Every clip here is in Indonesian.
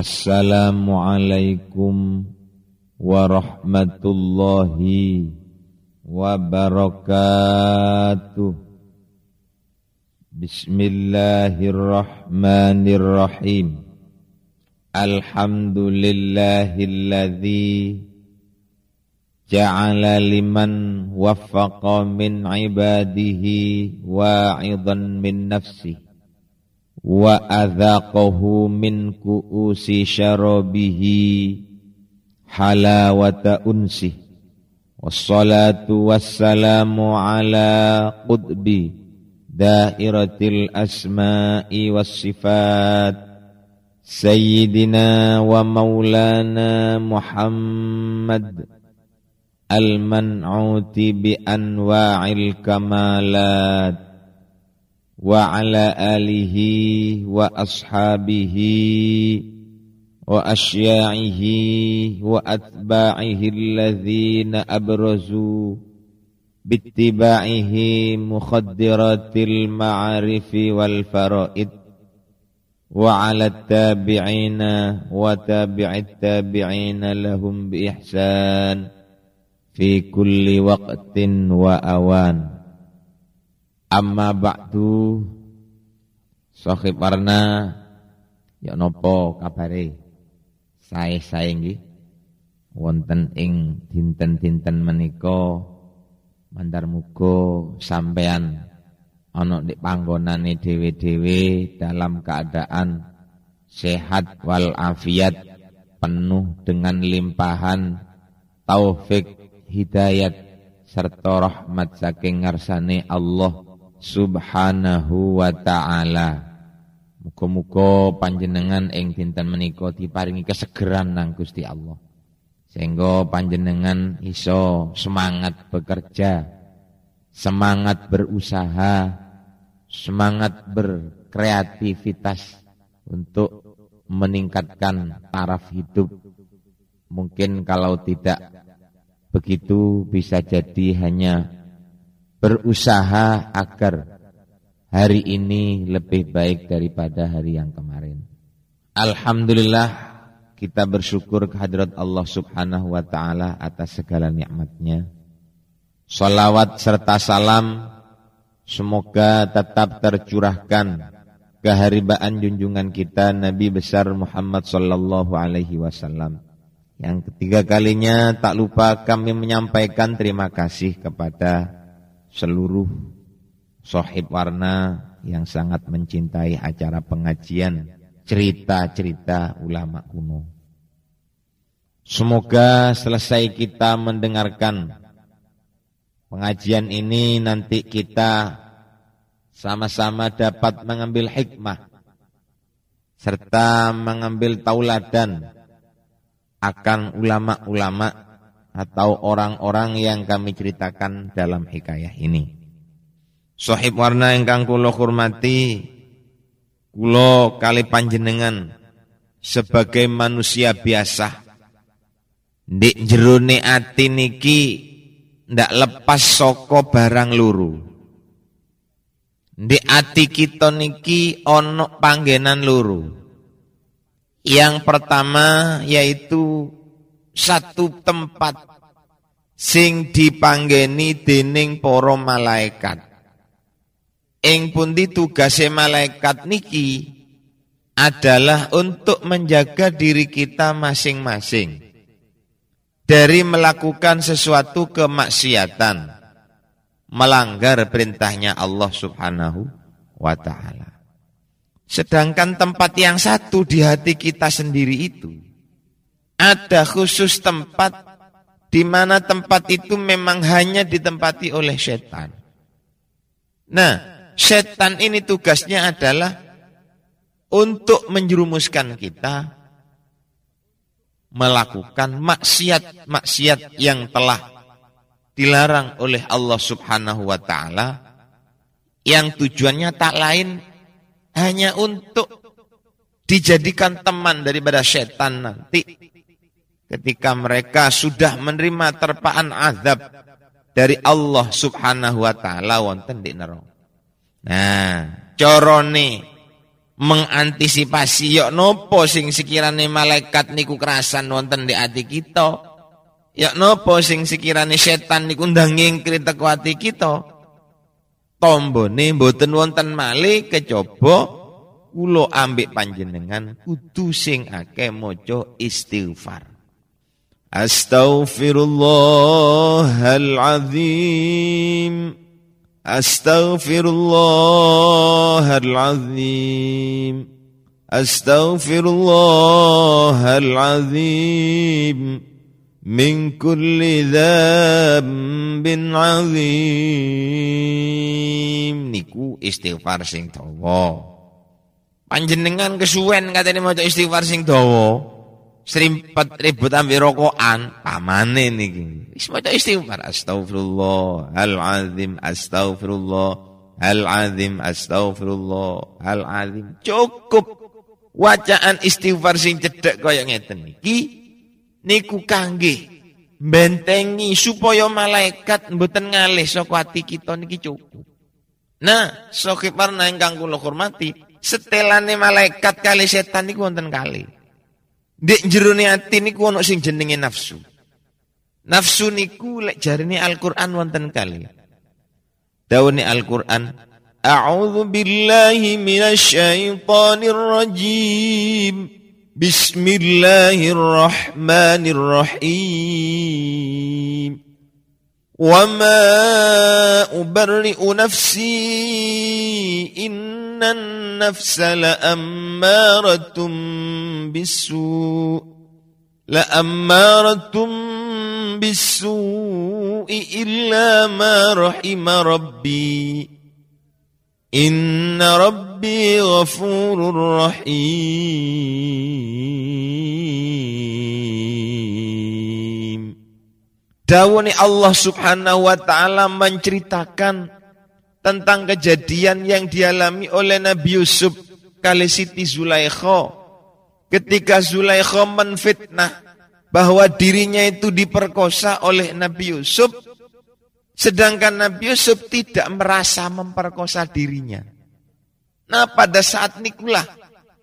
Assalamualaikum warahmatullahi wabarakatuh. Bismillahirrahmanirrahim. Alhamdulillahilladzi ja'ala liman waffaqa min ibadihi wa'idan min nafsihi وأذاقه من كؤوس شرابه حلاوة أنسه والصلاة والسلام على قطب دائرة الأسماء والصفات سيدنا ومولانا محمد المنعوت بأنواع الكمالات. وعلى آله وأصحابه وأشياعه وأتباعه الذين أبرزوا باتباعه مخدرات المعارف والفرائد وعلى التابعين وتابع التابعين لهم بإحسان في كل وقت وأوان. Amma ba'du Sohib warna Ya nopo kabare? Sae-sae Wonten ing dinten-dinten menika Mandar muga sampean ana di panggonane dhewe-dhewe dalam keadaan sehat wal afiat penuh dengan limpahan taufik hidayat serta rahmat saking ngarsane Allah subhanahu wa ta'ala Muga-muga panjenengan ing dinten menika diparingi kesegeran nang Gusti Allah. Sehingga panjenengan iso semangat bekerja, semangat berusaha, semangat berkreativitas untuk meningkatkan taraf hidup. Mungkin kalau tidak begitu bisa jadi hanya berusaha agar hari ini lebih baik daripada hari yang kemarin. Alhamdulillah kita bersyukur kehadirat Allah Subhanahu wa taala atas segala nikmatnya. Salawat serta salam semoga tetap tercurahkan keharibaan junjungan kita Nabi besar Muhammad sallallahu alaihi wasallam. Yang ketiga kalinya tak lupa kami menyampaikan terima kasih kepada seluruh sohib warna yang sangat mencintai acara pengajian cerita-cerita ulama kuno. Semoga selesai kita mendengarkan pengajian ini nanti kita sama-sama dapat mengambil hikmah serta mengambil tauladan akan ulama-ulama atau orang-orang yang kami ceritakan dalam hikayah ini. Sohib warna ingkang kula hormati, kula kali panjenengan sebagai manusia biasa. Ndik jerone ati niki ndak lepas soko barang luru. Ndik ati kita niki ono panggenan luru. Yang pertama yaitu satu tempat sing dipanggeni dening para malaikat. Ing pundi tugase malaikat niki adalah untuk menjaga diri kita masing-masing dari melakukan sesuatu kemaksiatan, melanggar perintahnya Allah Subhanahu wa taala. Sedangkan tempat yang satu di hati kita sendiri itu ada khusus tempat di mana tempat itu memang hanya ditempati oleh setan. Nah, setan ini tugasnya adalah untuk menjerumuskan kita melakukan maksiat-maksiat yang telah dilarang oleh Allah Subhanahu wa taala yang tujuannya tak lain hanya untuk dijadikan teman daripada setan nanti ketika mereka sudah menerima terpaan azab dari Allah Subhanahu wa taala wonten di neraka. Nah, corone mengantisipasi yok nopo sing sekirane malaikat niku kerasan wonten di ati kita? Yok nopo sing sekirane setan niku ndang ngingkri teko ati kita? Tombone mboten wonten malih kecoba kula ambek panjenengan kudu sing akeh maca istighfar Astaghfirullahalazim أستغفر الله العظيم أستغفر الله العظيم من كل ذنب عظيم niku istighfar sing dawa panjenengan kesuwen katene maca istighfar sing dawa serimpet ribut ambil rokokan pamane niki. Wis maca istighfar astagfirullah al azim astagfirullah al azim astagfirullah al azim. Cukup wacaan istighfar sing cedek kaya ngeten niki niku kangge bentengi supaya malaikat mboten ngalih saka ati kita niki cukup. Nah sokipar ingkang kula hormati setelane malaikat kali setan niku wonten kali Ndek jerone ini niku ana sing jenenge nafsu. Nafsu niku lek jarine Al-Qur'an wonten kali. Dawane Al-Qur'an, "A'udzu billahi minasyaitonir rajim. Bismillahirrahmanirrahim." Wa ma ubarri'u nafsi in إن النفس لأمارة بالسوء لأمارة بالسوء إلا ما رحم ربي إن ربي غفور رحيم Dawani Allah subhanahu wa ta'ala menceritakan tentang kejadian yang dialami oleh Nabi Yusuf kali Siti Zulaikha. Ketika Zulaikha menfitnah bahwa dirinya itu diperkosa oleh Nabi Yusuf. Sedangkan Nabi Yusuf tidak merasa memperkosa dirinya. Nah pada saat nikulah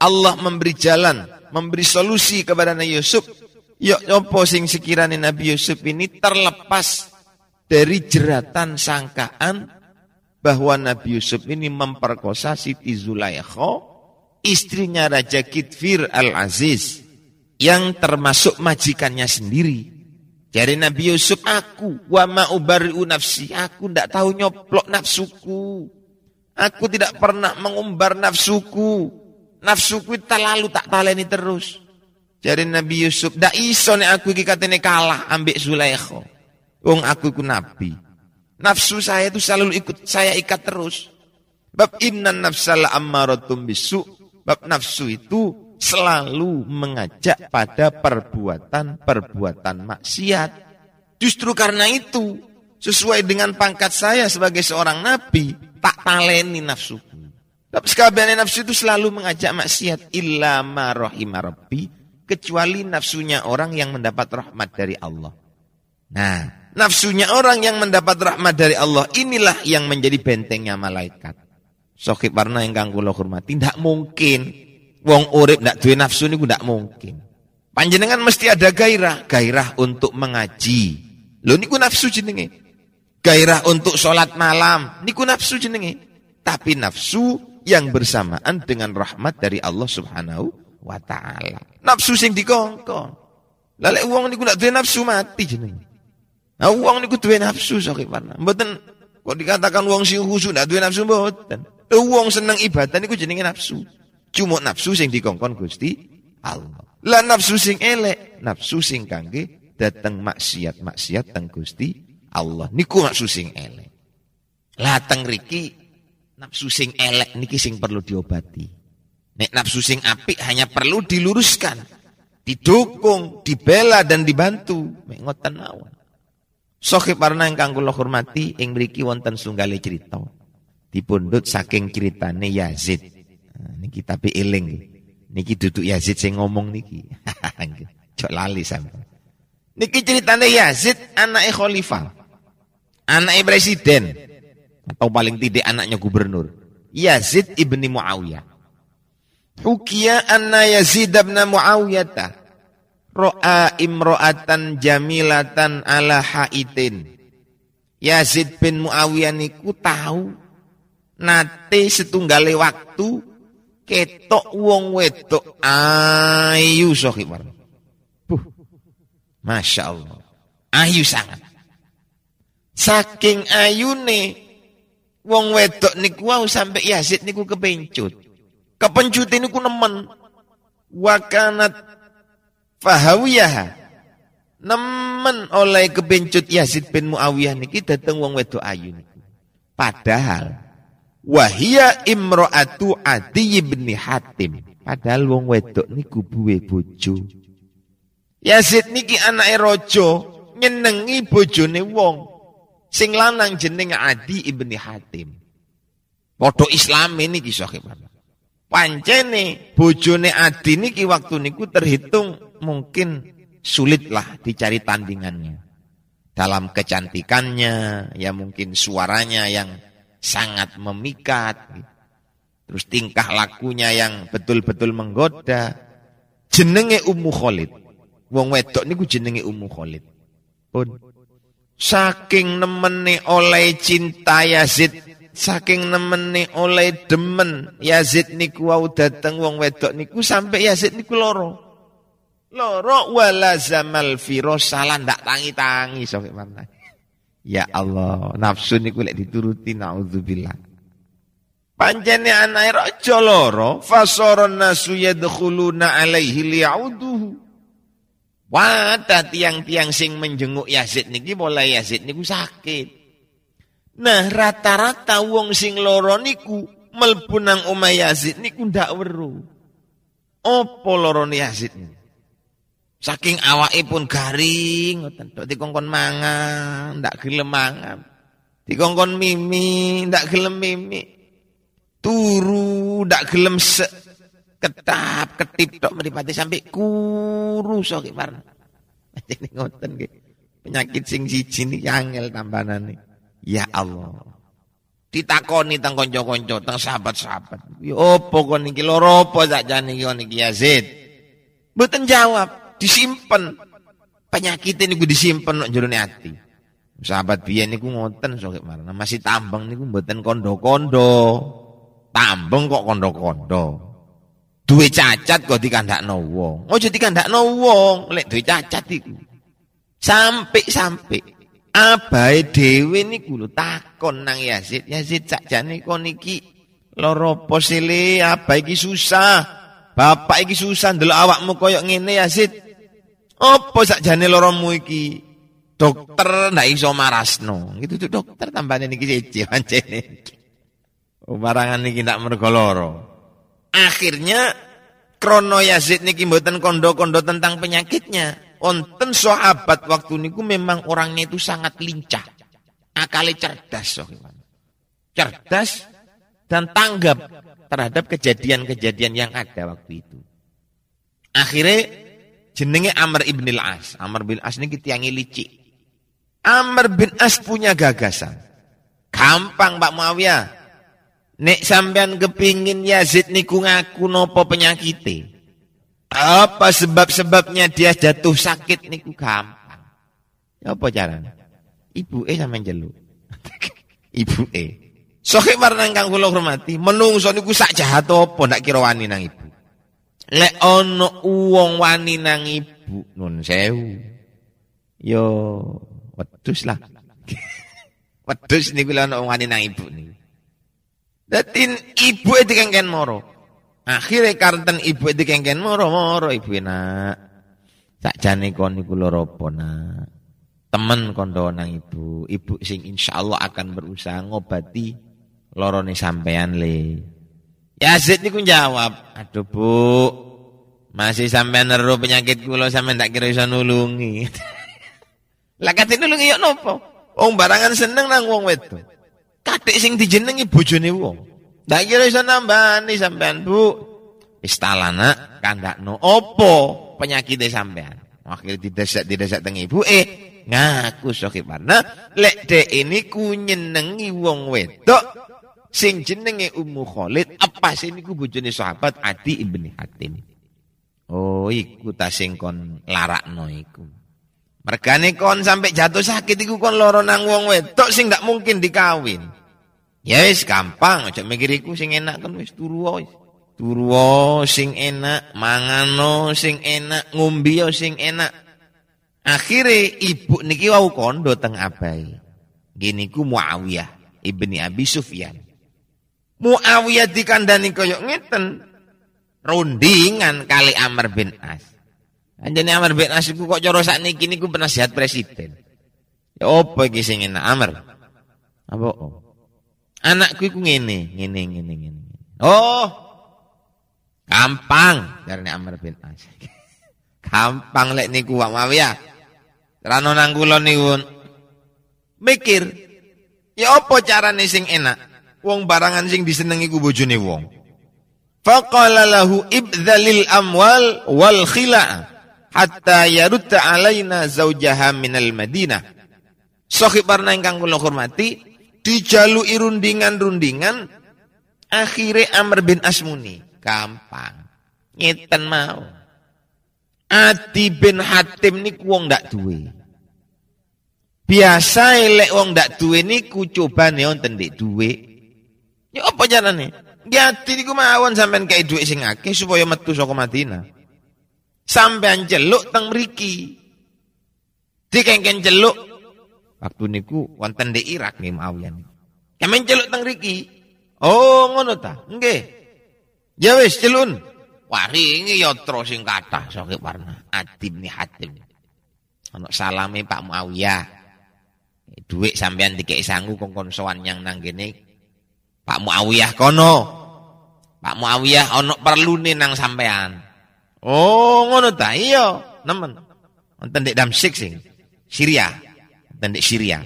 Allah memberi jalan, memberi solusi kepada Nabi Yusuf Yuk nyopo sing sekiranya Nabi Yusuf ini terlepas dari jeratan sangkaan bahwa Nabi Yusuf ini memperkosa Siti Zulaikha, istrinya Raja Kitfir Al-Aziz, yang termasuk majikannya sendiri. Jadi Nabi Yusuf, aku wa ma'ubari'u nafsi, aku tidak tahu nyoplok nafsuku. Aku tidak pernah mengumbar nafsuku. Nafsuku terlalu tak taleni terus. Jadi Nabi Yusuf, dak iso nek aku iki katene kalah ambek Zulaikha. Wong aku iku nabi. Nafsu saya itu selalu ikut saya ikat terus. Bab innan nafsala ammaratum bisu. Bab nafsu itu selalu mengajak pada perbuatan-perbuatan maksiat. Justru karena itu, sesuai dengan pangkat saya sebagai seorang nabi, tak taleni nafsuku. Tapi sekalian nafsu itu selalu mengajak maksiat illa ma kecuali nafsunya orang yang mendapat rahmat dari Allah. Nah, nafsunya orang yang mendapat rahmat dari Allah inilah yang menjadi bentengnya malaikat. Sokip warna yang kanggo lo hormati, tidak mungkin. Wong urip tidak duwe nafsu ini tidak mungkin. Panjenengan mesti ada gairah, gairah untuk mengaji. Lo niku nafsu jenenge. Gairah untuk sholat malam, niku nafsu jenenge. Tapi nafsu yang bersamaan dengan rahmat dari Allah Subhanahu wa taala. Nafsu sing dikongkon. Lah lek wong niku ndak duwe nafsu mati jenenge. Nah wong niku duwe nafsu sakit warna. Mboten kok dikatakan wong sing khusyuk ndak duwe nafsu mboten. Wong seneng ibadah niku jenenge nafsu. Cuma nafsu sing dikongkon Gusti Allah. Lah nafsu sing elek, nafsu sing kangge dateng maksiat-maksiat teng Gusti Allah. Niku nafsu sing elek. Lah teng riki nafsu sing elek niki sing perlu diobati. Nek nafsu sing apik hanya perlu diluruskan, didukung, dibela dan dibantu. Mek ngoten mawon. Sohib warna ingkang kula hormati ing mriki wonten sunggale cerita. Dipundhut saking ceritane Yazid. Nah, niki tapi eling. Niki duduk Yazid sing ngomong niki. Cok lali sampe. Niki ceritane Yazid anaknya khalifah. Anaknya presiden. Atau paling tidak anaknya gubernur. Yazid ibni Muawiyah. Hukia anna Yazid bin Muawiyah ro'a imro'atan jamilatan ala haitin. Yazid bin Muawiyah niku tahu nate setunggale waktu ketok wong wedok ayu sohibar. Buh. Masya Allah. Ayu sangat. Saking ayune wong wedok niku wau sampai Yazid niku kepencut. Kepencut niku nemen. Wakanat fahawiyah nemen oleh kebencut Yazid bin Muawiyah niki dateng wong wedok ayu niku. Padahal wahia imro'atu Adi bin Hatim. Padahal wong wedok niku buwe bojo. Yazid niki anake raja nyenengi bojone wong. Sing lanang jeneng Adi ibn Hatim. Padha Islam ini kisah Pancene bojone Adi niki waktu niku terhitung mungkin sulitlah dicari tandingannya. Dalam kecantikannya, ya mungkin suaranya yang sangat memikat. Terus tingkah lakunya yang betul-betul menggoda. Jenenge Ummu Khalid. Wong wedok niku jenenge Ummu Khalid. Pun saking nemene oleh cinta Yazid, saking nemene oleh demen Yazid niku wau dateng wong wedok niku sampai Yazid niku loro. Loro wala zamal salah ndak tangi-tangi sok mana. Ya Allah, nafsu niku lek dituruti naudzubillah. Pancene anake raja loro, fasaron nasu yadkhuluna alaihi liyauduhu. Wadah tiang-tiang sing menjenguk Yazid niki mulai Yazid niku sakit. Nah, rata-rata wong sing loro niku mlebu nang omah Yazid niku ndak weruh. Apa lorone Yazid niku? Saking awake pun garing ngoten tok dikongkon mangan, ndak gelem mangan. Dikongkon mimi, ndak gelem mimi. Turu, ndak gelem se ketap ketip tok mripate sampai kuru sok marna. Jadi ngoten nggih. Penyakit sing siji niki angel tambanane. Ya Allah. Ditakoni teng kanca-kanca, teng sahabat-sahabat. Ya apa kon niki loro apa sakjane iki niki Yazid? Mboten jawab disimpan penyakit ini gue disimpan nak jerone hati sahabat biyen niku ngoten sok marana masih tambang niku mboten kondo-kondo. Tambang kok kondo-kondo. Duwe cacat kok dikandakno wong. Ojo dikandakno wong lek duwe cacat iku. Sampai-sampai abahe dhewe niku lho takon nang Yazid. Yazid sakjane kon iki loro posile apa iki susah. Bapak iki susah ndelok awakmu koyok ngene Yazid apa sakjane loromu iki? Dokter ndak iso marasno. Gitu tuh dokter tambane niki siji pancene. Barangan niki ndak mergo loro. Akhirnya krono Yazid niki mboten kondo-kondo tentang penyakitnya. Onten sahabat waktu niku memang orangnya itu sangat lincah. Akali cerdas. So. Cerdas dan tanggap terhadap kejadian-kejadian yang ada waktu itu. Akhirnya Jenenge Amr ibn al-As. Amr bin As ini tiangi licik. Amr bin As punya gagasan. Gampang Pak Muawiyah. Nek sampean kepingin Yazid niku ngaku nopo penyakite. Apa sebab-sebabnya dia jatuh sakit niku gampang. Ya apa caranya? Ibu eh sama jeluk. ibu eh. Soke warna kang kula hormati, menungso niku sak jahat apa ndak kira wani nang ibu. Lek ono uang wani nang ibu nun sewu. Yo wedus lah. wedus niku lek ono wani nang ibu nih. Dadi ibu itu kengken moro. Akhirnya karten ibu itu kengken moro moro ibu nak. jane kon niku apa nak. Temen kondo nang ibu. Ibu sing insyaallah akan berusaha ngobati lorone sampean le. Yazid niku jawab, "Aduh, Bu. Masih sampai neru penyakit kula sampai ndak kira iso nulungi." lah kate nulungi yo nopo? Wong barangan seneng nang wong wedok. Katik sing dijenengi bojone wong. Ndak kira iso nambani sampean, Bu. Istalana kandakno opo penyakit sampean. Akhirnya didesak didesak teng ibu eh ngaku soki mana lek de ini ku nyenengi wong wedok sing jenenge Ummu Khalid apa sih niku bojone sahabat Adi ibni Hatim. Oh, iku ta sing kon larakno iku. Mergane kon sampai jatuh sakit iku kon loro nang wong wedok sing ndak mungkin dikawin. Ya wis gampang, aja mikir iku sing enak kan wis turu wis. Turu sing enak, mangano sing enak, ngombe sing enak. Akhire ibu niki wau kondo teng abai. Gini ku Muawiyah ibni Abi Sufyan. Muawiyah dikandani koyok ngeten. Rundingan kali Amr bin As. Anjane Amr bin As iku kok cara sakniki niku penasihat presiden. Ya apa iki sing enak Amr? Apa? Anakku iku ngene, ngene, ngene, ngene. Oh. Gampang dari Amr bin As. Gampang lek niku Wak Mawiyah. Rano nang kula niku mikir. Ya apa carane sing enak? Wong barangan sing disenengi ku bojone wong. Faqala lahu ibdhalil amwal wal khila'ah hatta yarutta alaina zaujaha minal Madinah. Sohib warna ingkang kula hormati dijalu irundingan-rundingan akhirnya Amr bin Asmuni. Gampang. Ngeten mau. Adi bin Hatim niku wong ndak duwe. Biasa elek wong ndak duwe niku cobane wonten ndek duwe ya apa jarane Gati niku mawon sampean kayak duit sing akeh supaya metu saka Madinah sampean celuk teng mriki. Dikengken celuk waktu niku wonten di Irak nih niku. Kemen celuk teng mriki. Oh ngono ta? Nggih. Ya wis celun. Waringi yatra sing kathah sakit warna. Adim ni Hatim. Ana salame Pak Muawiyah. Duit sampean dikek sangu kongkon sowan yang nang Pak Muawiyah kono. Pak Muawiyah ana perlune nang sampean. Oh, ngono ta? Iya, nemen. Wonten dek Damsyik sing Syria. Wonten dek Syria.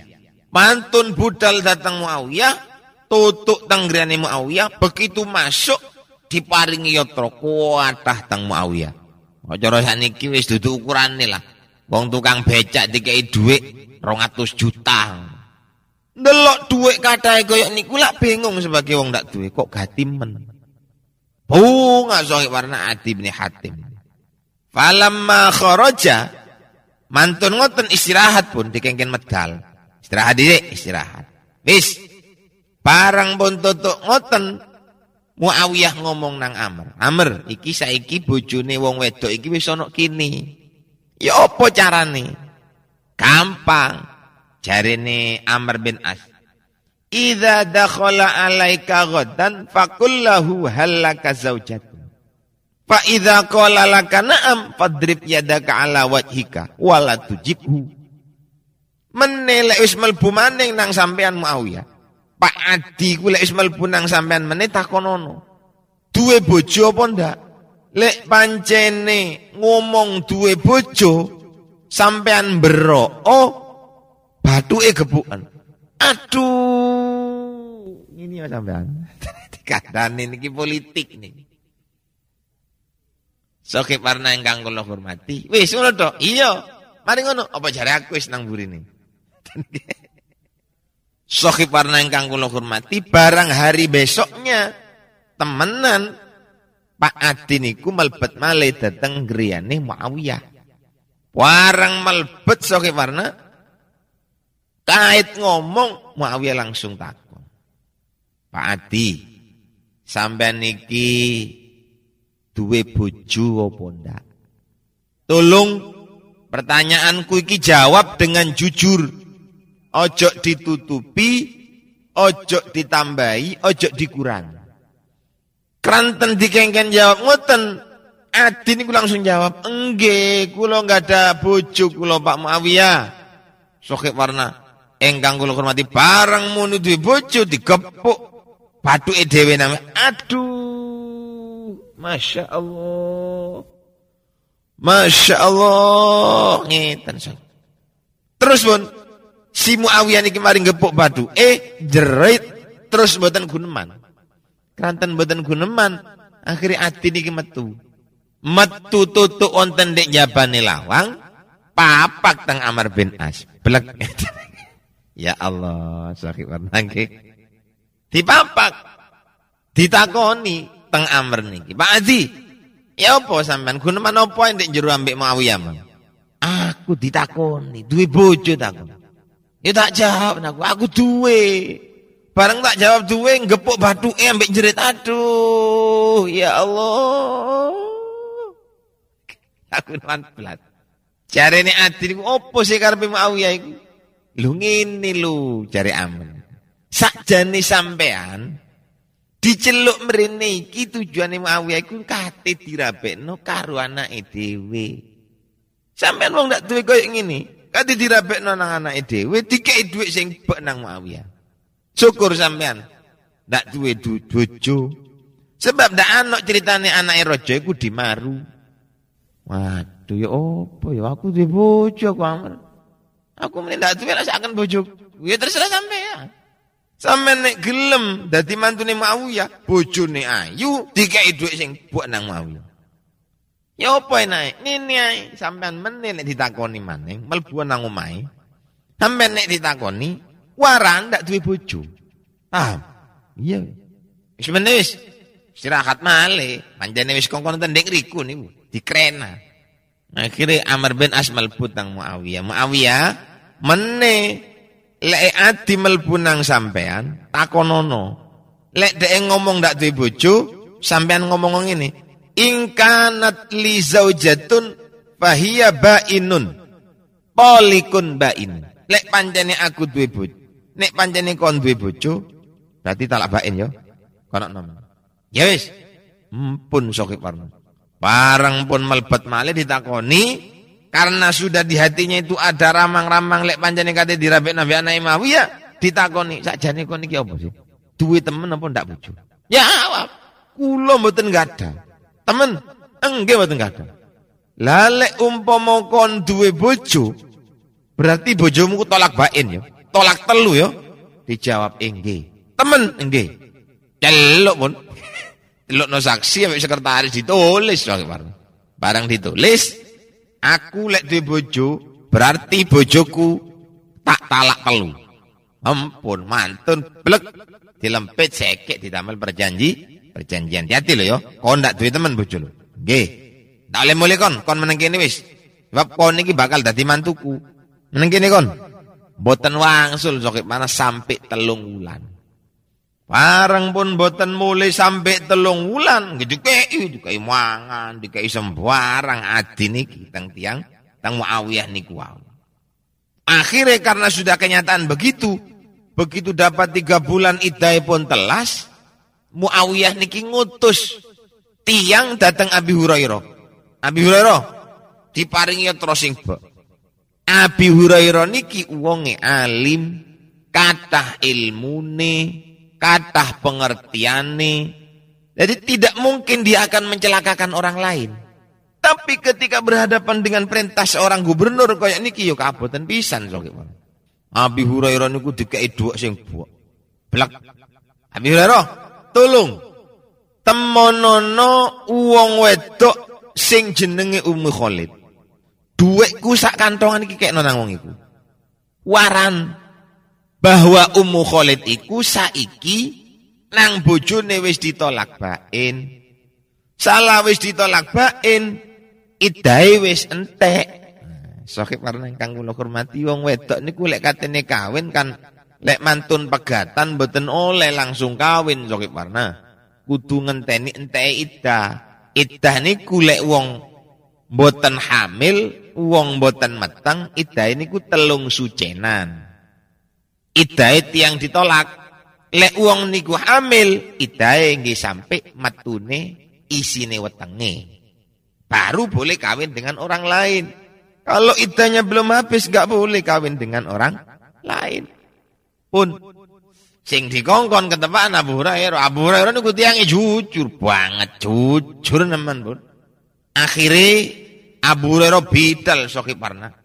Mantun budal datang Muawiyah, tutuk tanggriane Muawiyah, begitu masuk diparingi yatra kuatah teng Muawiyah. Kok cara sakniki wis dudu ukurane lah. Wong tukang becak dikei dhuwit 200 juta. Ndelok dhuwit katahe koyo niku lak bingung sebagai wong ndak duwe kok gatimen. Bunga sohib warna Adi bin Hatim. Falamma kharaja mantun ngoten istirahat pun dikengken medal. Istirahat diri, istirahat. Wis. Barang pun tutuk ngoten Muawiyah ngomong nang Amr. Amr, iki saiki bojone wong wedok iki wis ana kini. Ya apa carane? Gampang. Jarene Amr bin As. Idza dakhala alaika ghadan faqul lahu halaka zaujat. Fa idza qala laka na'am fadrib yadaka ala wajhika wala tujibhu. Menelek wis mlebu maning nang sampean Muawiyah. Pak Adi ku lek wis mlebu nang sampean meneh takonono. Duwe bojo apa ndak? Lek pancene ngomong duwe bojo sampean bero, oh batuke gebukan. Aduh, ini ya sampean. Dikandani niki politik nih. Soke warna ingkang kula hormati. Wis ngono to? Iya. Mari ngono, apa jare aku wis nang burine. Soke warna ingkang kula hormati, barang hari besoknya temenan Pak Adi niku melbet malih dateng griyane Muawiyah. Warang melbet soke warna kait ngomong Muawiyah langsung takut. Pak Adi, sampai niki duwe bojo apa ndak? Tolong pertanyaanku iki jawab dengan jujur. Ojo ditutupi, ojo ditambahi, ojo dikurang. Kranten dikengken jawab ngoten. Adi ini langsung jawab, engge, kulo nggak ada bojo kulo Pak Muawiyah. Sokek warna, engkang kulo hormati barang munu duwe bojo digepuk. Batu edewe namanya, aduh. Masya Allah. Masya Allah. Ngeten Terus pun si Muawiyah niki mari gepuk batu. Eh jerit terus mboten guneman. Kranten mboten guneman. Akhirnya ati niki metu. Metu tutuk wonten dek jabane lawang. Papak teng Amar bin As. Blek. ya Allah, sakit warna Dipapak. Ditakoni teng Amr niki. Pak Adi, ya apa sampean guneman apa ndek jero ambek Muawiyah? Aku ditakoni, duwe bojo takon. Ya tak jawab aku, aku duwe. Bareng tak jawab duwe ngepuk bathuke ambek jerit aduh, ya Allah. Aku nuan pelat. Jarene Adi niku opo sih karepe Muawiyah iku? Lu ngene lu jare amen. Sakjane sampean diceluk mrene iki tujuane Muawiyah iku kate dirabekno karo anake dhewe. Sampean wong ndak duwe koyo ngene, kate dirabekno nang anake dhewe dikei dhuwit sing bek nang Muawiyah. Syukur sampean ndak duwe bojo. Sebab ndak ana ceritane anake raja iku dimaru. Waduh ya opo ya aku duwe bojo amar. Aku mending ndak duwe akan bojo. Ya terserah sampean. Sampeyan nek gelem dadi mantune Muawiyah, bojone ayu dikai dhuwit sing buat nang Muawiyah. Ya apa enak? Nini ae sampean meneh nek ditakoni maning mlebu nang omahe. Sampeyan nek ditakoni, waran ndak duwe bojo. Ah, iya. Wis meneh wis. Istirahat male, panjane wis kongkon tendek riku niku, dikrena. Akhirnya Amr bin As nang Muawiyah. Muawiyah meneh lek adi mlebu nang sampean takonono. Lek dhek ngomong ndak duwe bojo sampean ngomong ngene ingkanat li zaujatun fahiya bainun. Polikun bain. Lek pancene aku duwe bojo nek pancene kon duwe bojo berarti talak bain yo. Kono nom. Ya wis. Mpun sokip warna. Bareng pun melebet malih ditakoni karena sudah di hatinya itu ada ramang-ramang lek pancene kate dirabek Nabi anak ya ditakoni sakjane kon iki apa sih? Duwe temen apa ndak bojo? Ya awak. Kula mboten ada. Temen enggak mboten ada. Lah lek umpama kon duwe bojo berarti bojomu tolak bain ya. Tolak telu ya. Dijawab enggih. Temen enggih. Celuk pun. Celuk no saksi ambek sekretaris ditulis barang ditulis Aku lek duwe bojo, berarti bojoku tak talak telu. Ampun, mantun blek dilempit sekek ditamel perjanji, perjanjian. Hati-hati lho ya. Kon ndak duwe temen bojo lho. Nggih. Tak oleh mulai kon, kon meneng kene wis. Sebab kon iki bakal dadi mantuku. Meneng kene kon. Boten wangsul sokip mana sampai telung wulan. Bareng pun boten mulai sampai telung wulan, dikei, dikei mangan, dikei sembarang adi niki tang tiang tang Muawiyah niku wau. Akhirnya karena sudah kenyataan begitu, begitu dapat tiga bulan idai pun telas, Muawiyah niki ngutus tiang datang Abi Hurairah. Abi Hurairah diparingi terus sing Abi Hurairah niki wonge alim, kathah ilmune, Katah pengertiannya. Jadi tidak mungkin dia akan mencelakakan orang lain. Tapi ketika berhadapan dengan perintah seorang gubernur kayak niki yo kaboten pisan sok Abi Hurairah niku dikai dua sing buak. Blak. Abi Hurairah, tolong temonono uang wedok sing jenenge Ummu Khalid. Duitku sak kantongan iki kek nang wong. Waran bahwa Ummu Khalid iku saiki nang bojone wis ditolak bain. Salah wis ditolak bain, idahe wis entek. Sahib karena ingkang kula hormati wong wedok niku lek katene kawin kan lek mantun pegatan mboten oleh langsung kawin sahib warna. Kudu ngenteni enteke iddah. Iddah niku lek wong mboten hamil, wong mboten meteng, iddah niku telung sucenan. Idai tiang ditolak. Lek uang niku hamil, idai nggih sampai matune isine wetenge. Baru boleh kawin dengan orang lain. Kalau idahnya belum habis, gak boleh kawin dengan orang lain. Pun sing dikongkon ketepaan Abu Hurairah. Abu Hurairah niku tiange jujur banget, jujur nemen, Pun. Akhirnya Abu Hurairah bidal soki parna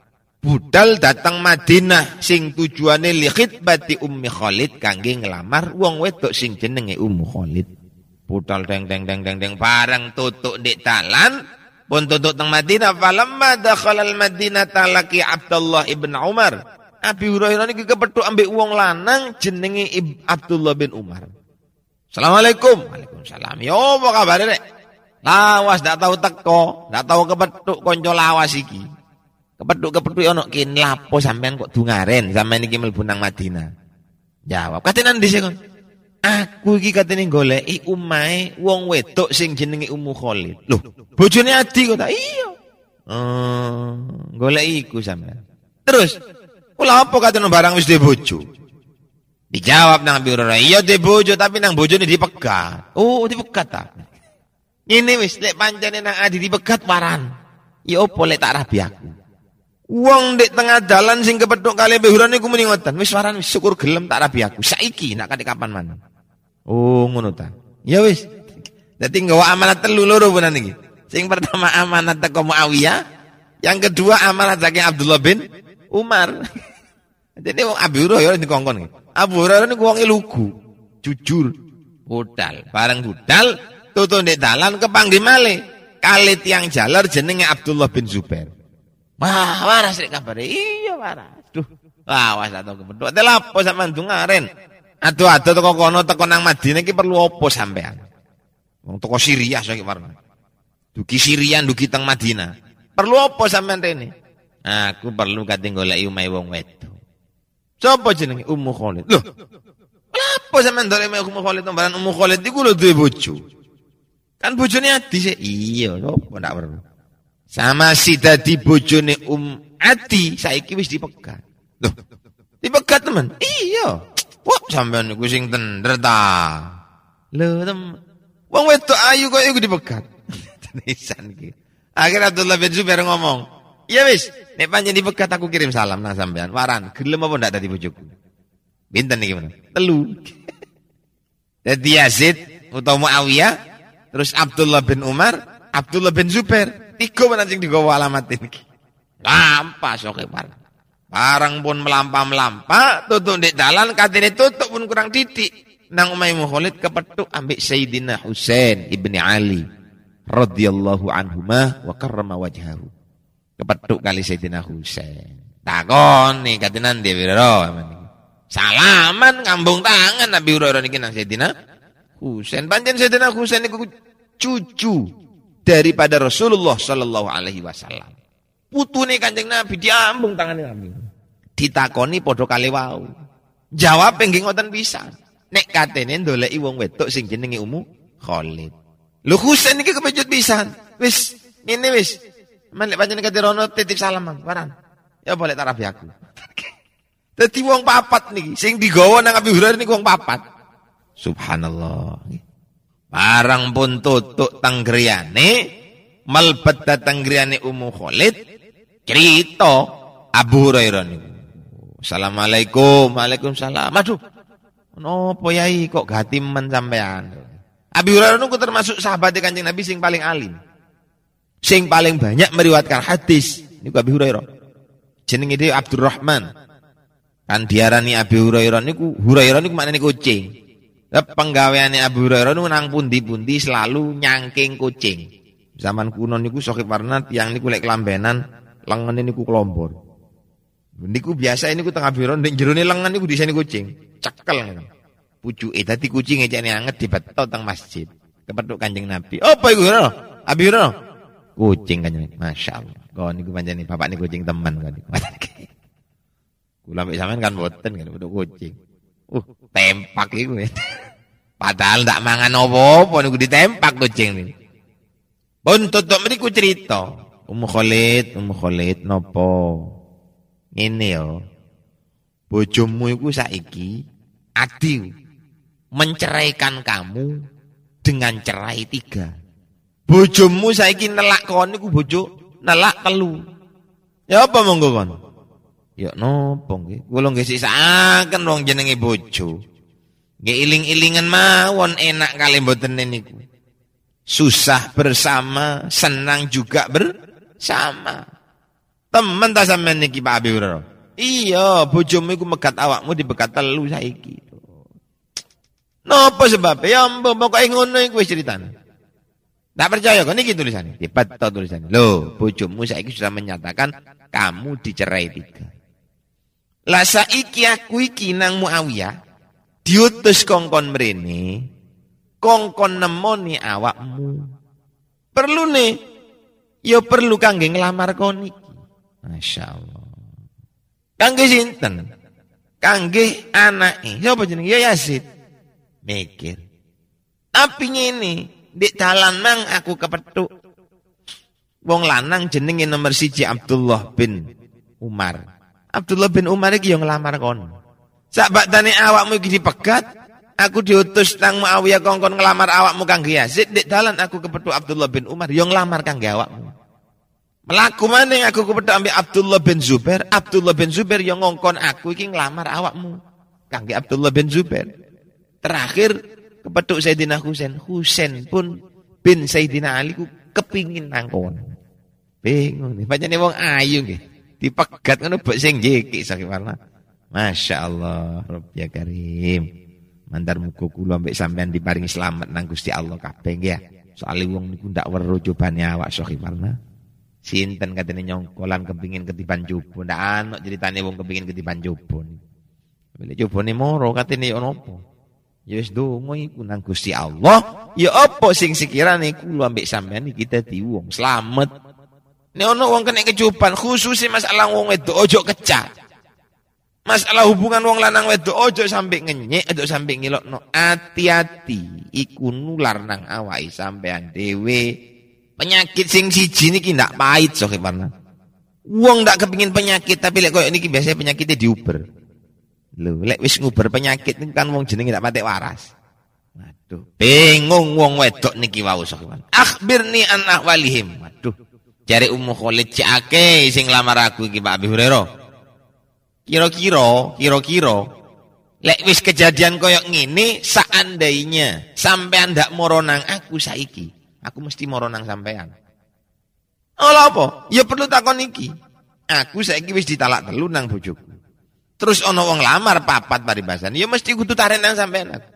budal datang Madinah sing tujuane li khidbati Ummi Khalid kangge ngelamar wong wedok sing jenenge Ummu Khalid. Budal deng deng deng deng deng bareng tutuk di talan pun tutuk teng Madinah falamma dakhala al Madinah talaki Abdullah ibn Umar. Abi Hurairah niki kepethuk ambek wong lanang jenenge Abdullah bin Umar. Assalamualaikum. Waalaikumsalam. Yo apa kabar rek? Lawas ndak tahu teko, ndak tahu kepethuk kanca lawas iki. Kepethuk-kepethuk ono kene lapo sampean kok dungaren sampean iki mlebu nang Madinah. Jawab, katene ndi sih kon? Aku iki katene goleki umahe wong wedok sing jenenge Ummu Khalid. Loh, bojone Adi kok tak iya. Oh, goleki iku sampean. Terus, kula apa katene barang wis duwe bojo? Dijawab nang Abi Hurairah, iya duwe bojo tapi nang bojone dipegat. Oh, dipegat ta. Ini wis lek pancene nang Adi dipegat waran. Ya opo lek tak rabi aku. Wong dek tengah jalan sing kepethuk kali behuran niku muni ngoten. Wis waran wis syukur gelem tak rabi aku. Saiki nak kate kapan mana. Oh ngono ta. Ya wis. Dadi nggawa amanat telu loro punan iki. Sing pertama amanat teko Muawiyah, yang kedua amanat saking Abdullah bin Umar. Jadi wong Abu Hurairah dikongkon. Abu Hurairah niku wong lugu, jujur, budal. Bareng budal tutun ndek dalan kepanggih malih. Kali tiang jalar jenenge Abdullah bin Zubair. Wah, waras rek kabare. Iya waras. Duh, awas atau kepethuk. Ate lapo sampean dungaren. Ado-ado teko kono teko nang Madinah iki perlu opo sampean? Wong teko Syria saiki warna. Duki Syria duki teng Madinah. Perlu opo sampean rene? Aku perlu kate goleki umahe wong wedok. Sopo jenenge Ummu Khalid? Loh. Lapo sampean ndolek Ummu Khalid tambaran Ummu Khalid iku lho duwe bojo. Kan bojone Adi sih. Iya, sopo ndak perlu. Sama si dadi bojone Um Ati saiki wis dipegat. Loh, dipegat teman? Iya. Wah, sampean niku sing tender ta. Lho, tem. Wong wedok ayu kok iku dipegat. Tenisan iki. Akhir Abdullah bin Zubair ngomong, "Ya wis, nek pancen dipegat aku kirim salam nang sampean. Waran, gelem apa ndak dadi bojoku?" Pinten iki men? Telu. Dadi Yazid utawa Muawiyah, terus Abdullah bin Umar, Abdullah bin Zubair. Tiga menanjing digawa alamat ini. Lampa sok par. Barang pun melampah-melampah, tutup di dalan, katanya tutup pun kurang titik. Nang Umay Khalid kepethuk ambek Sayyidina Husain ibni Ali radhiyallahu anhumah wa karrama wajhahu. Kepethuk kali Sayyidina Husain. Takon nih katanya nanti Salaman ngambung tangan Nabi Hurairah niki nang Sayyidina Husain. Panjen Sayyidina Husain niku cucu daripada Rasulullah Shallallahu Alaihi Wasallam. Putune kanjeng Nabi diambung tangan Nabi. Ditakoni podo kali wau. Jawab pengen ngoten bisa. Nek katene ndoleki wong wedok sing jenenge Ummu Khalid. Lu Husain iki kepejut pisan. Wis, ini wis. Men lek panjenengan kate rono titip salaman, waran. Ya boleh tarabi aku. Dadi wong papat niki sing digawa nang Abi Hurairah niku wong papat. Subhanallah. Barang pun tutuk tanggriane melbet datang griane Ummu Khalid cerita Abu Hurairah niku. Assalamualaikum, Waalaikumsalam. Aduh. Nopo yai kok gatimen sampean? Abi Hurairah niku termasuk sahabat Kanjeng Nabi sing paling alim. Sing paling banyak meriwayatkan hadis niku Abi Hurairah. Jenenge dia Abdurrahman. Kan diarani Abi Hurairah niku Hurairah niku maknane kucing. Penggaweane Abu Hurairah niku nang pundi-pundi selalu nyangking kucing. Zaman kuno niku Sohib warna tiang niku lek kelambenan lengan niku kelompor. Niku biasa ini ku tengah biro ning jerone lengan niku diseni kucing. Cekel ngono. Pucuke dadi kucing ejane anget dibeto teng masjid. Kepethuk Kanjeng Nabi. Apa iku ngono? Abi Hurairah. Kucing kanjeng. Masyaallah. Kok niku pancen bapak niku kucing teman kok niku. Kula kan boten kan kucing. Uh, tempak iku. Padahal ndak mangan apa-apa niku ditempak kucing niku. Pun tutup mriku cerita. Ummu Khalid, Ummu Khalid napa? Ngene yo. Bojomu iku saiki adil menceraikan kamu dengan cerai tiga. Bojomu saiki nelak kon niku bojo nelak telu. Ya apa monggo kon? Ya nopo nggih? Kula nggih sisaken wong jenenge bojo. Nggih iling-ilingan mawon enak kali mboten niku. Susah bersama, senang juga bersama. Temen ta sampean niki Pak Abi Hurairah. Iya, bojomu iku megat awakmu dibekat telu saiki. Napa sebab? Ya mbok pokoke ngono iku wis critane. Tak percaya kok niki tulisannya. Dipeto tulisannya. Loh, bojomu saiki sudah menyatakan kamu dicerai tiga. Lah saiki aku iki nang Muawiyah diutus kongkon mrene kongkon nemoni awakmu. Perlu nih, ya perlu kangge ngelamar koni. Masya Allah. Kangge sinten? Kangge anake. Siapa jeneng? Ya Yazid. Mikir. Tapi ini di dalan mang aku kepethuk. Wong lanang jenenge nomor siji Abdullah bin Umar. Abdullah bin Umar iki yang ngelamar kon. Sak baktane awakmu iki dipegat, aku diutus nang Muawiyah kongkon ngelamar awakmu kangge Yazid, di dalan aku kepethuk Abdullah bin Umar yang ngelamar kangge awakmu. Melaku maning aku kepethuk ambil Abdullah bin Zubair, Abdullah bin Zubair yang ngongkon aku iki ngelamar awakmu kangge Abdullah bin Zubair. Terakhir kepethuk Sayyidina Husain. Husain pun bin Sayyidina Ali ku kepingin nangkon. Bingung nih. nih wong ayu nggih. Dipegat ngono mbok sing jeki saking warna. Masya Allah, Rabbi ya Karim. Mandar muga kula mbek sampean diparingi selamat nang Gusti Allah kabeh nggih ya. Soale wong niku ndak weruh cobane awak saking warna. Sinten katene nyongkolan kepingin ketiban coba. Ndak ana ceritane wong kepingin ketiban coba. Bila cobane moro katene ono apa? Ya wis donga iku nang Gusti Allah. Ya apa sing sekirane kula mbek sampean iki dadi wong selamat ini ono wong kena kecupan, khususnya masalah wong wedok ojo kecak. Masalah hubungan wong lanang wedok ojo sampai ngenyek, ojo sampai ngilok no. Hati-hati, iku nular nang awai sampean dewe. Penyakit sing siji niki ndak pahit so ke mana. Wong ndak kepingin penyakit tapi lek koyo niki biasanya penyakitnya diuber. Lho, lek wis nguber penyakit kan wong jenenge ndak patek waras. Waduh, bingung wong wedok niki wau sok. Akhbirni an ahwalihim. Waduh, Cari Ummu Khalid ciake sing lamar aku iki Pak Abi Hurairah. Kira-kira, kira-kira lek wis kejadian koyok ngene seandainya sampean ndak moronang aku saiki, aku mesti moronang sampean. Ola apa? Ya perlu takon iki. Aku saiki wis ditalak telu nang bojoku. Terus ono wong lamar papat paribasan, ya mesti kudu taren nang sampean aku.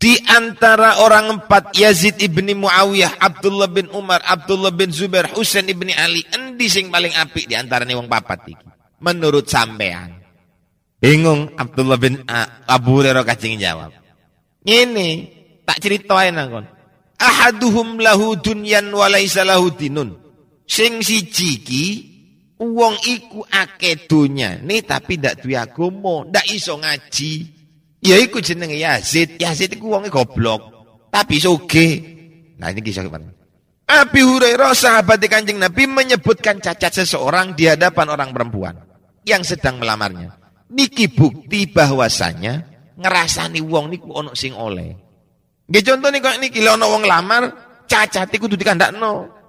Di antara orang empat Yazid ibni Muawiyah, Abdullah bin Umar, Abdullah bin Zubair, Husain ibni Ali, endi sing paling apik di antara wong papat iki. Menurut sampean. Bingung Abdullah bin uh, Abu Hurairah kacing jawab. Ini tak ceritain kon. Ahaduhum lahu dunyan wa laisa lahu dinun. Sing siji iki wong iku akeh dunya, nih tapi ndak duwe agama, ndak iso ngaji. Ya iku jenenge Yazid. Yazid iku wonge goblok, tapi soge. Nah ini kisah gimana? Abi Hurairah sahabat Kanjeng Nabi menyebutkan cacat seseorang di hadapan orang perempuan yang sedang melamarnya. Niki bukti bahwasanya ngerasani wong niku ono sing oleh. Nggih contoh kok niki ono wong lamar cacat iku kudu dikandakno.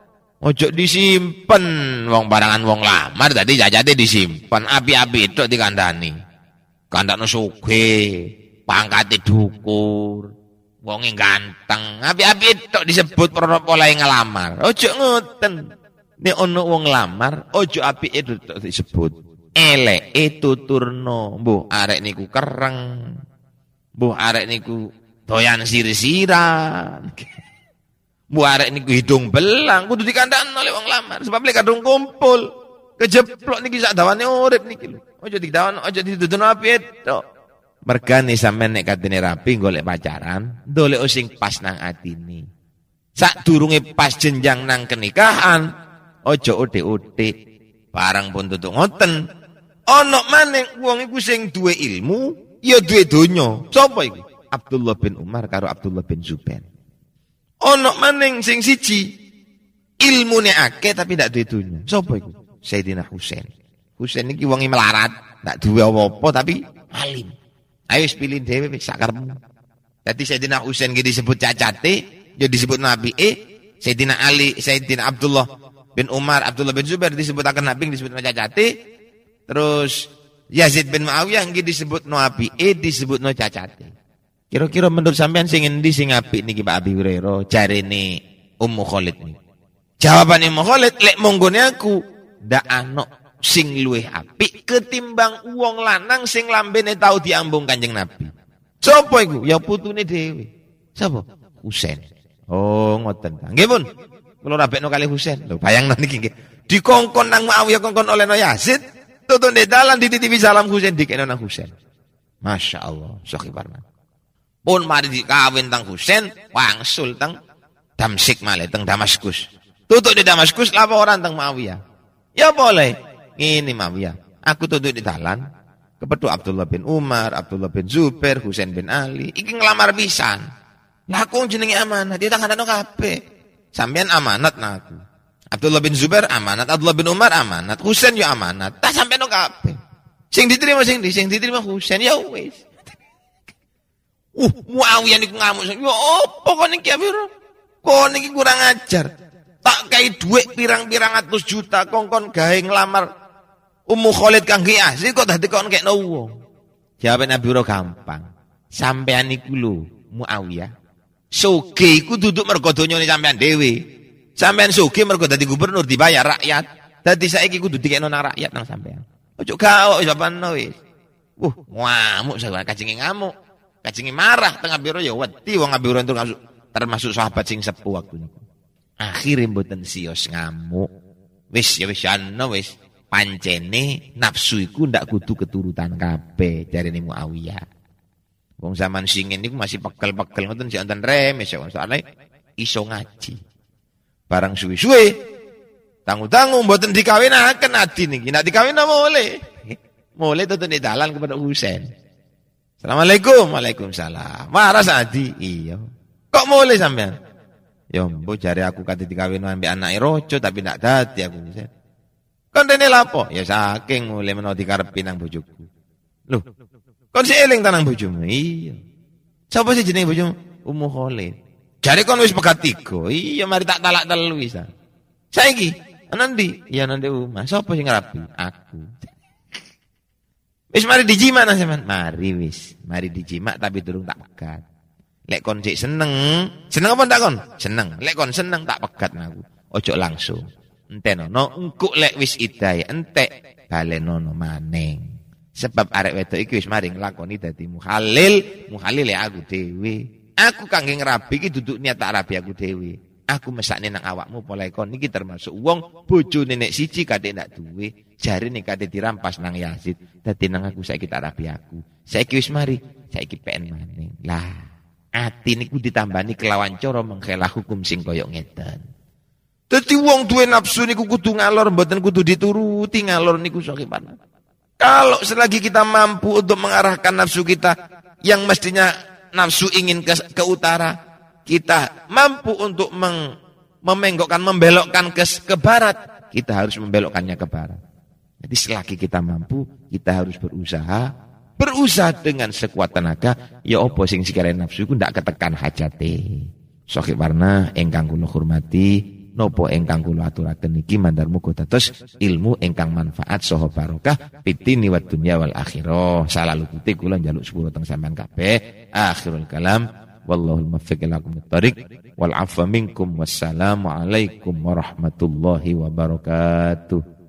Ojo disimpen wong barangan wong lamar tadi cacate disimpen api-api itu dikandani. Kandakno sugih pangkate dukur, wonge ganteng, api-api tok disebut pola yang ngelamar. Ojo ngoten. Nek ono wong lamar, ojo api itu tok disebut. Elek itu turno, bu arek niku kereng. Bu arek niku doyan sir-siran. Bu arek niku hidung belang, kudu dikandakno oleh wong lamar sebab lek kadung kumpul. Kejeplok niki sak dawane urip niki lho. Ojo didawan, ojo dituduno api itu. Mergane sampean nek katene rapi golek pacaran, dolek sing pas nang atine. Sak durunge pas jenjang nang kenikahan, ojo ode-ode. Barang pun tutuk ngoten. Ono maneh wong iku sing duwe ilmu, ya duwe donya. Sapa iku? Abdullah bin Umar karo Abdullah bin Zubair. Ono maning sing siji ilmune akeh tapi ndak duwe donya. Sapa iku? Sayyidina Husain. Husain iki wong melarat, ndak duwe apa-apa tapi alim. Ayo pilih dewe sakarmu. Jadi Sayyidina Husain gitu disebut cacate, jadi disebut Nabi E, Sayyidina Ali, Sayyidina Abdullah bin Umar, Abdullah bin Zubair disebut akan Nabi disebut cacate. Terus Yazid bin Muawiyah gitu disebut Nabi E disebut no cacate. Kira-kira menurut sampean sing endi sing apik niki Pak Abi Hurairah jarene Ummu Khalid niki. Jawaban Ummu Khalid lek monggone aku ndak ana sing luwih apik ketimbang wong lanang sing lambene tau diambung Kanjeng Nabi. Sopo iku? Ya putune dhewe. Sapa? Husain. Oh, ngoten. Nggih, Pun. Kula rabekno kali Husain. Lho, bayangno niki nggih. Dikongkon nang Muawiyah kongkon oleh no Yazid, tutun di dalan dititipi salam Husain dikene nang Husain. Masya Allah, Sokibarna. Pun mari dikawin tang Husain, wangsul tang Damsik malih teng Damaskus. Tutuk di Damaskus laporan teng Muawiyah. Ya boleh. Ini Muawiyah. Aku tutuk di dalan. Kepetu Abdullah bin Umar, Abdullah bin Zubair, Husain bin Ali. Iki ngelamar pisan. Lah aku jenenge amanat, dia tangan kabeh. Sampean amanat nah aku. Abdullah bin Zubair amanat, Abdullah bin Umar amanat, Husain ya amanat. Tak sampean kabeh. Sing diterima sing di, sing diterima Husain ya wis. Uh, Muawiyah niku ngamuk. Ya opo kok niki Kok niki kurang ajar. Tak kai duit pirang-pirang atus juta kongkon gawe ngelamar Ummu Khalid kang asli kok dadi kok kekno wong. Jawab Nabi Ro gampang. Sampean niku lho Muawiyah. Soge iku duduk mergo donyane sampean dhewe. Sampean soge mergo dadi gubernur dibayar rakyat. Dadi saiki kudu dikekno nang rakyat nang sampean. Ojo gaok jawabanno wis. Uh, ngamuk saya kacinge ngamuk. Kacinge marah tengah biro ya wedi wong biro entuk termasuk sahabat sing sepuh waktu niku. Akhire mboten sios ngamuk. Wis ya wis ana wis pancene nafsu iku ndak kudu keturutan kabeh jarine Muawiyah. Wong zaman singin niku masih pekel-pekel ngoten si enten remes ya iso ngaji. Barang suwi-suwi tanggu-tanggu mboten dikawinaken adi niki. Nek dikawin boleh. Mulai di dalan kepada Husain. Assalamualaikum. Waalaikumsalam. Marah sadi. Iya. Kok mulai sampean? Ya mbok jare aku kate dikawin ambek anak rojo tapi ndak dadi aku. Kon dene lapo? Ya saking mulai menawa dikarepi nang bojoku. Loh, kon si eling tanang bojomu. Iya. Sapa sih jenenge bojomu? Ummu Khalid. Jare kon wis pegat tiga. Iya, mari tak talak telu wis. Saiki, nanti, ya nanti umah. Sapa sing ngerapi? Aku. Wis mari dijima nang sampean. Mari wis, mari dijima tapi durung tak pegat. Lek kon sik seneng, seneng apa ndak kon? Seneng. Lek kon seneng tak pegat aku. Ojo langsung. Enteno, no engkuk lek wis idai entek balenono maneng. Sebab arek wedok iki wis mari nglakoni dadi muhalil, muhalil ya aku dhewe. Aku kangge ngrabi iki duduk niat tak rabi aku dhewe. Aku mesakne nang awakmu pola kon iki termasuk wong bojo nenek siji kate ndak duwe. Jari nih kate dirampas nang Yazid. Dadi nang aku saiki tak rabi aku. Saiki wis mari, saiki pen maneng. Lah, Ati niku ditambani kelawan cara mengkhelah hukum sing ngeten. Dadi wong duwe nafsu niku kudu ngalor mboten kudu dituruti ngalor niku sakipana. Kalau selagi kita mampu untuk mengarahkan nafsu kita yang mestinya nafsu ingin ke, ke utara, kita mampu untuk meng, memenggokkan, membelokkan ke, ke barat, kita harus membelokkannya ke barat. Jadi selagi kita mampu, kita harus berusaha berusaha dengan sekuat tenaga ya opo sing sekalian nafsu ku ndak ketekan hajate sakit warna engkang kula hormati nopo engkang kula aturaken iki mandar muga dados ilmu engkang manfaat saha barokah pitini wa dunya wal akhirah. Salalu putih kula njaluk sepuro teng sampean kabeh. Akhirul kalam. Wallahul muwaffiq lakum tariq. Wal afwa minkum wassalamu alaikum warahmatullahi wabarakatuh